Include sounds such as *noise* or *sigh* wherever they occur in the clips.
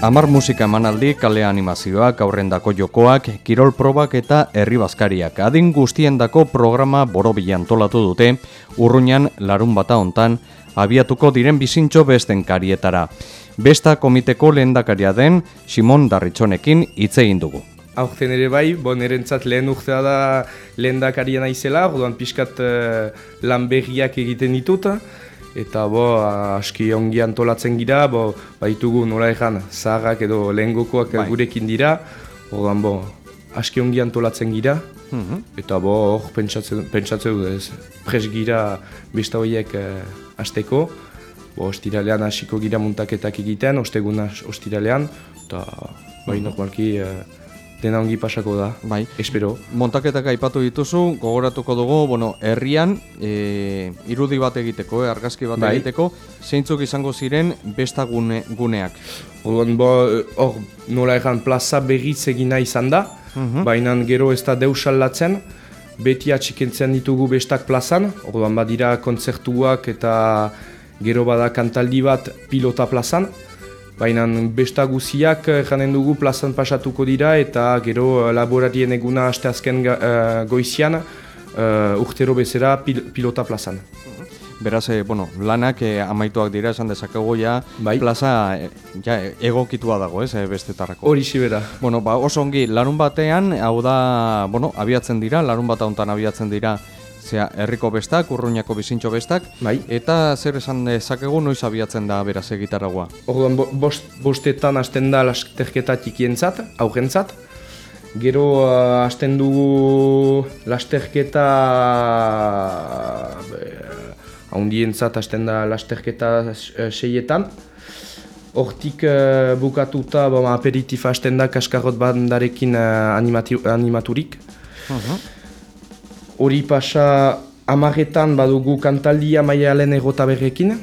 Amar musika emanaldi, kale animazioak, aurrendako jokoak, kirol probak eta herri bazkariak. Adin guztiendako programa borobi antolatu dute, urruñan larun bata hontan, abiatuko diren bizintxo besten karietara. Besta komiteko lehendakaria den Simon Darritxonekin hitz egin dugu. Aurten ere bai, bon erentzat lehen urtea da lehendakaria naizela, orduan pixkat uh, lan egiten ditut eta bo, aski ongi antolatzen gira, bo, baitugu nola egan zaharrak edo lehengokoak bai. gurekin dira, ordan bo, aski ongi antolatzen gira, mhm. eta bo, hor pentsatzen, pentsatzen du, ez, pres gira besta horiek eh, azteko, bo, ostiralean hasiko gira muntaketak egiten, ostegun ostiralean, eta bai, mhm. normalki, eh, dena ongi pasako da, bai. espero. Montaketak aipatu dituzu, gogoratuko dugu, bueno, herrian, e, irudi bat egiteko, e, argazki bat bai. egiteko, zeintzuk izango ziren besta gune, guneak? Orduan, hor, nola egan plaza berriz egina izan da, uh baina gero ez da deus alatzen, beti atxikentzen ditugu bestak plazan, orduan badira kontzertuak eta gero bada kantaldi bat pilota plazan, Baina besta guziak eh, janen dugu plazan pasatuko dira eta gero eh, laborarien eguna asteazken uh, goizian uh, urtero bezera pilota plazan. Beraz, bueno, lanak amaituak dira esan dezakegu ja bai. plaza ja, egokitua dago, ez, bestetarrako. Hori bera. Bueno, ba, oso ongi, larun batean, hau da, bueno, abiatzen dira, larun bat hauntan abiatzen dira, Zea, herriko bestak, urruñako bizintxo bestak, bai. eta zer esan dezakegu noiz abiatzen da beraz egitaragoa? Orduan, bost, bostetan hasten da lasterketa txikientzat, aurrentzat. Gero uh, hasten dugu lasterketa haundientzat hasten da lasterketa uh, seietan. Hortik uh, bukatuta bom, aperitif hasten da kaskarrot bandarekin uh, animaturik. Uh hori pasa amaretan badugu kantaldia maialen berrekin.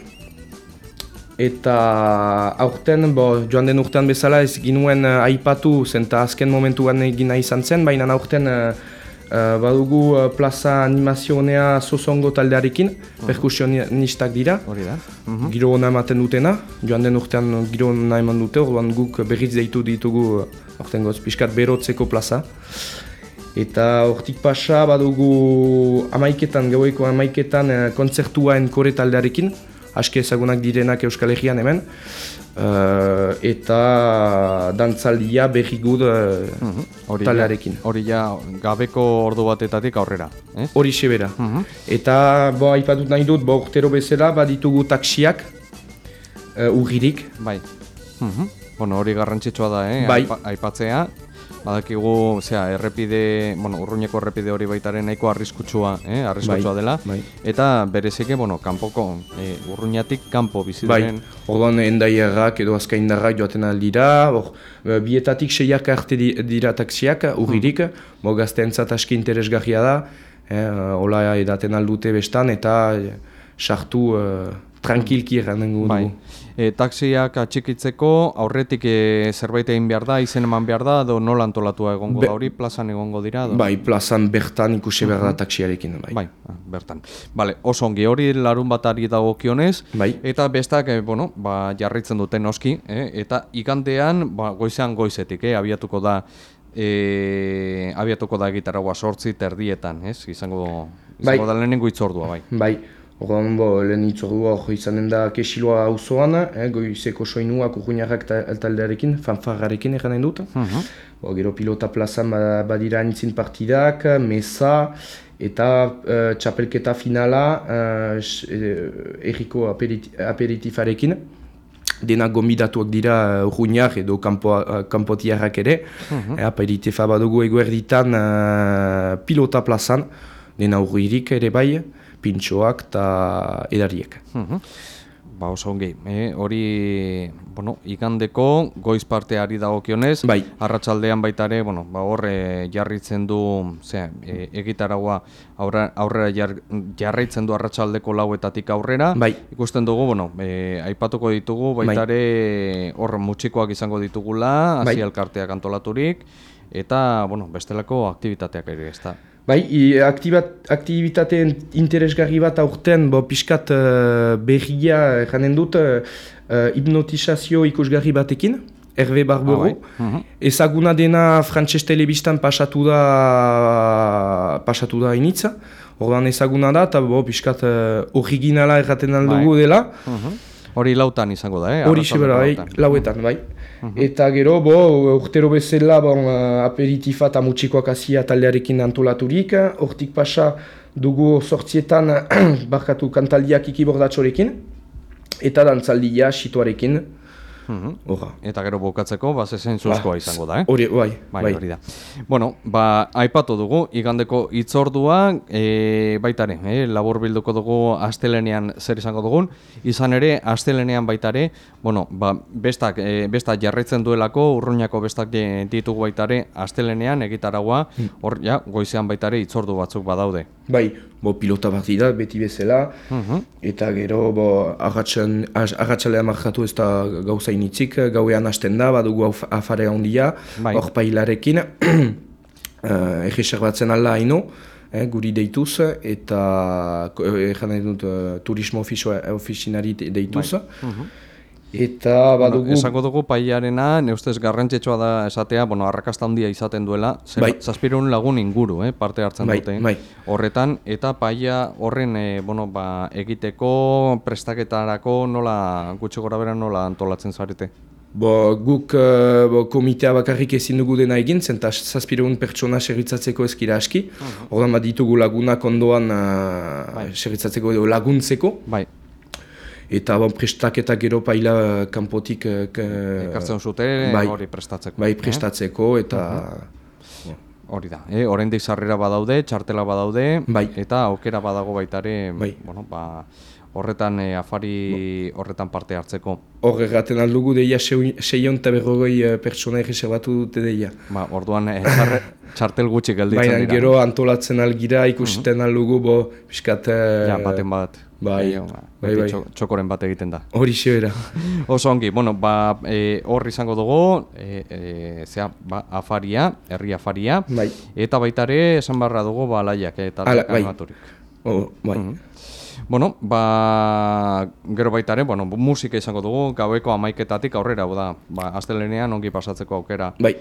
Eta aurten, bo, joan den urtean bezala ez ginuen uh, aipatu zenta azken momentuan egina izan zen, baina aurten uh, uh, badugu uh, plaza animazionea sosongo taldearekin, uh -huh. perkusionistak dira. Hori da. Uh -huh. Giro hona ematen dutena, joan den urtean giro hona eman dute, orduan guk berriz deitu ditugu aurten goz, piskat berotzeko plaza. Eta hortik pasa badugu amaiketan, gaueko amaiketan e, kontzertuaen kore taldearekin, aske ezagunak direnak Euskal Herrian hemen. Uh, eta dantzaldia berri gud uh, taldearekin. Hori ja gabeko ordu batetatik aurrera. Hori eh? sebera. Uh -huh. Eta bo, aipatut nahi dut, bo, urtero bezala baditugu taksiak uh, urririk. Bai. Uh -huh. Bueno, hori garrantzitsua da, eh? Bai. Aipatzea. Badakigu, zera, errepide, bueno, urruñeko errepide hori baitaren nahiko arriskutsua, eh, arriskutsua bai, dela. Bai. Eta berezike, bueno, kanpoko, eh, urruñatik kanpo bizi bai. diren. Orduan endaiarrak edo azkaindarrak joaten aldira, hor, eh, bietatik seiak arte dira taksiak, urririk, hmm. bo gazteentzat aski interesgarria da, eh, hola edaten aldute bestan, eta eh, sartu eh, tranquilki erranden bai e, taksiak atxikitzeko aurretik e, zerbait egin behar da, izen eman behar da, edo nola antolatua egongo da hori, plazan egongo dira? Do? Bai, plazan bertan ikusi behar da taksiarekin. Bai, bai ah, bertan. Bale, oso ongi hori larun batari dago kionez, bai. eta bestak, e, bueno, ba, jarritzen duten noski, eh? eta ikantean, ba, goizean goizetik, eh? abiatuko da, E, abiatuko da gitarra sortzi terdietan, ez? Izango, izango bai. da lehenengo itzordua, bai. Bai, Horren, bo, lehen itzordua hor izanen da kesiloa hauzoan, eh, goizeko soinuak urruñarrak taldearekin, fanfarrarekin eganen dut. Uh bo, gero pilota plazan badira nintzin partidak, mesa, eta uh, txapelketa finala uh, erriko aperitifarekin. Denak gombidatuak dira urruñar edo kampo, kampotiarrak ere. Uh -huh. Aperitifa badugu eguerditan uh, pilota plazan, dena urruirik ere bai pintxoak eta edariek. Mhm. Ba oso ongi, eh? hori bueno, ikandeko goiz parteari dagokionez, bai. arratsaldean baita ere, bueno, ba horre jarritzen du, ze, e, egitaragua aurrera jar, jarraitzen du arratsaldeko lauetatik aurrera. Bai. Ikusten dugu, bueno, e, aipatuko ditugu baita bai. ere hor mutxikoak izango ditugula, hasi bai. elkarteak antolaturik eta, bueno, bestelako aktibitateak ere, ezta. Bai, aktibat, aktivitate interesgarri bat aurten, bo pixkat uh, berria janen dut uh, hipnotizazio ikusgarri batekin. Hervé Barbero. Ah, bai. Mhm. Ezaguna dena Frantses Telebistan pasatu da, pasatu da initza. Ordan ezaguna da, eta bo, piskat uh, originala erraten aldugu bai. dela. Mhm. Hori lautan izango da, eh? Hori sebera, bai, lauetan, bai. Mhm. Eta gero, bo, urtero bezala, bon, uh, aperitifa eta mutxikoak azia taldearekin antolaturik. Hortik pasa dugu sortzietan *clears throat* barkatu kantaldiak ikibordatxorekin. Eta dantzaldia situarekin. Mm Eta gero bukatzeko, ba, zezen zuzkoa ba, izango da, eh? Hori, bai, bai, bai. Hori da. Bueno, ba, aipatu dugu, igandeko itzordua, e, baitare, e, labur bilduko dugu astelenean zer izango dugun, izan ere, astelenean baitare, bueno, ba, bestak, e, bestak jarraitzen duelako, urruñako bestak ditugu baitare, astelenean egitaragua, hmm. hor, ja, goizean baitare itzordu batzuk badaude. Bai, bo, pilota partida, beti bezala, mhm. eta gero, bo, agatxalea markatu ez da gauza initzik, gauean hasten da, badugu afarea handia, bai. hor pailarekin, *clears throat* uh, egisar batzen ala haino, eh, guri deituz, eta eh, dut, uh, turismo ofizinari deituz. Bai. Mhm. Eta badugu... Bueno, esango dugu paiarena, neustez garrantzetsua da esatea, bueno, arrakasta handia izaten duela, bai. zazpirun lagun inguru, eh, parte hartzen bai, dute. Bai. Horretan, eta paia horren e, bueno, ba, egiteko prestaketarako nola, gutxi gora bera nola antolatzen zarete? Bo, guk uh, bo, komitea bakarrik ezin dugu dena egin, zenta zazpireun pertsona seritzatzeko ezkira aski. Uh -huh. Horren bat ditugu lagunak ondoan uh, bai. seritzatzeko edo laguntzeko. Bai eta bon, prestaketa gero paila kanpotik... Ekartzen zuten bai, hori prestatzeko. Bai, prestatzeko eta... Hori da, eh? orendik sarrera badaude, txartela badaude, bai. eta aukera badago baitare, bai. bueno, ba, horretan eh, afari horretan parte hartzeko. Horre gaten aldugu deia seion eta berrogoi eh, pertsona egiserbatu dute deia. Ba, orduan eh, *laughs* txartel gutxi gelditzen dira. Baina gero antolatzen algira ikusten uh -huh. aldugu, bo, piskat... Ja, baten bat. Bai, bai, bai. Txokoren bat egiten da. Hori xebera. *laughs* Oso ongi, bueno, ba, e, hor izango dugu, e, e, zera, ba, afaria, herri afaria, bai. eta baitare esan barra dugu, ba, alaiak, eta Ala, bai. Oh, bai. Mm Bueno, ba, gero baitare, bueno, musika izango dugu, gaueko amaiketatik aurrera, da, ba, astelenean ongi pasatzeko aukera. Bai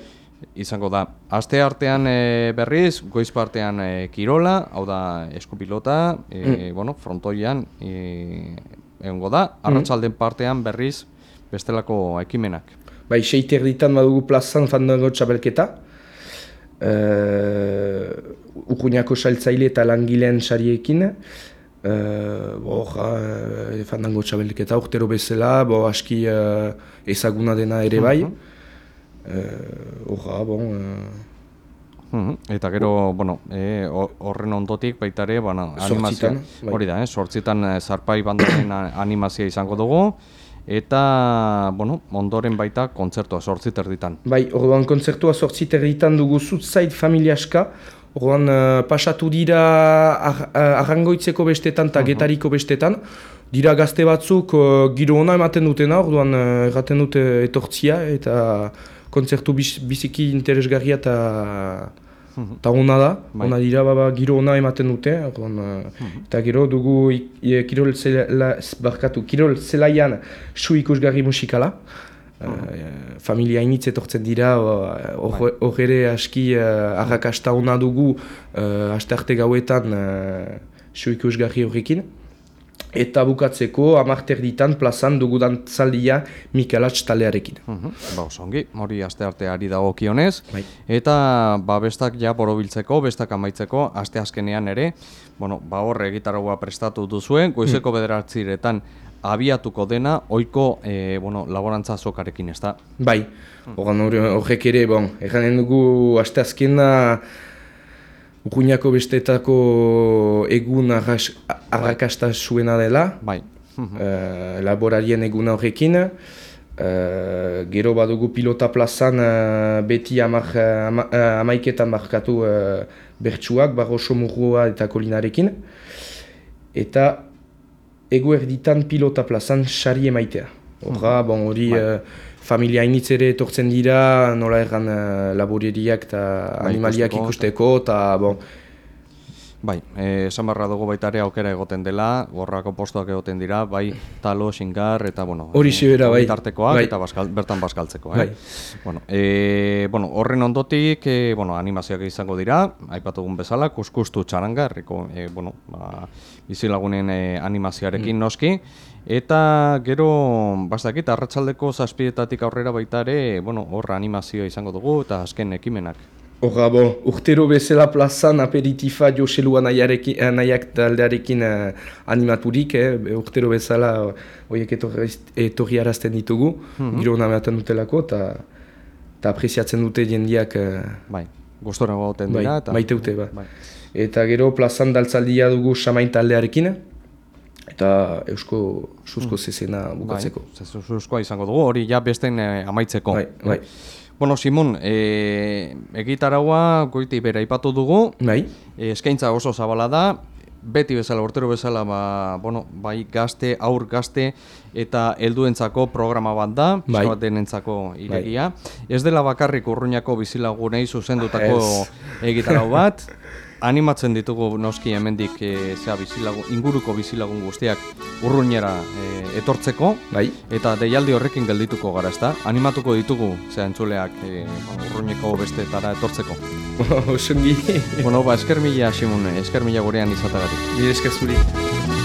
izango da. Aste artean e, berriz, goiz partean e, kirola, hau da eskupilota, e, mm. bueno, frontoian e, egongo da. Mm. Arratsalden partean berriz bestelako ekimenak. Bai, seite erditan badugu plazan fandango txabelketa. Uh, Ukuniako saltzaile eta langileen sariekin. Uh, bo, uh, fandango txabelketa urtero bezala, bo, aski uh, ezaguna dena ere bai. Mhm. Horra, bon... Uh... Eta gero, bueno, e, horren ondotik baitare, bueno, animazio, bai. hori da, eh, sortzitan zarpai bandaren *clears throat* animazioa izango dugu, eta, bueno, ondoren baita kontzertua sortzit erditan. Bai, orduan kontzertua sortzit erditan dugu zutzait familiaska, orduan uh, pasatu dira ar, arrangoitzeko bestetan eta uh getariko bestetan, dira gazte batzuk uh, giro ona ematen dutena, orduan erraten dute etortzia, eta kontzertu biziki interesgarria eta mhm. Eta hona da, bai. hona dira baba giro ona ematen dute, mhm. eta gero dugu kirol, zela, barkatu, kirol zelaian su ikusgarri musikala, uh, familia initz etortzen dira, hor bai. ere aski uh, arrakasta hona dugu, uh, aste arte gauetan uh, su horrekin. Eta bukatzeko, amarter ditan plazan dugudan zaldia Mikalatz talearekin. Uh mhm. -huh. Ba, osongi, hori aste arteari dago kionez. Bai. Eta ba, bestak ja borobiltzeko, bestak amaitzeko, aste azkenean ere, bueno, ba, horre egitarroa prestatu duzuen, goizeko mm. bederatziretan abiatuko dena, oiko e, bueno, laborantza zokarekin, ez da? Bai, horrek ere, bon, eganen dugu aste azkena, Urruñako bestetako egun arrakasta zuena dela. Bai. uh, *laughs* laborarien eguna horrekin. Uh, gero badugu pilota plazan uh, beti amak, ama, uh, amaiketan markatu uh, bertsuak, barroso murrua eta kolinarekin. Eta egu erditan pilota plazan sari emaitea. Horra, bon, hori... Bai familia initz ere etortzen dira, nola erran uh, laboreriak eta animaliak ikusteko, eta bon, Bai, eh, esan barra dugu baita ere aukera egoten dela, gorrako postuak egoten dira, bai talo, xingar, eta bueno, hori zibera, bai. Tartekoak, bai. eta baskal, bertan baskaltzeko. Eh? Bai. Bueno, e, bueno, horren ondotik, e, bueno, animazioak izango dira, aipatugun bezala, kuskustu txaranga, erriko, e, bueno, ba, bizilagunen e, animazioarekin mm. noski, Eta gero, bastakit, arratsaldeko zazpietatik aurrera baita ere, bueno, horra animazioa izango dugu eta azken ekimenak. Horra, bo, urtero bezala plazan aperitifa Joselu anaiak taldearekin uh, animaturik, eh? urtero bezala horiek etorri arazten ditugu, mm -hmm. giro nameatan dutelako, eta apreziatzen dute jendiak... Uh, bai, gustora gauten dira. Bai, maite dute, ba. bai. Eta gero plazan daltzaldia dugu samain taldearekin, eta eusko susko mm. zezena bukatzeko. Bai, suskoa izango dugu, hori ja besten eh, amaitzeko. Bai, bai. Bueno, Simon, e, egitaragua goiti bera ipatu dugu. Bai. E, eskaintza oso zabala da. Beti bezala, urtero bezala, ba, bueno, bai gazte, aur gazte eta helduentzako programa bat da, bai. denentzako iregia. Bai. Ez dela bakarrik urruñako bizilagunei zuzendutako egitarau bat. *laughs* animatzen ditugu noski hemendik e, zea bizilagun, inguruko bizilagun guztiak urruñera e, etortzeko. Bai. eta deialdi horrekin geldituko gara ezta? Animatuko ditugu zea entzuleak e, urruñeko bestetara etortzeko. Osungi Bueno, ba, esker mila, Simone, esker mila gurean izatagatik. Nire esker zuri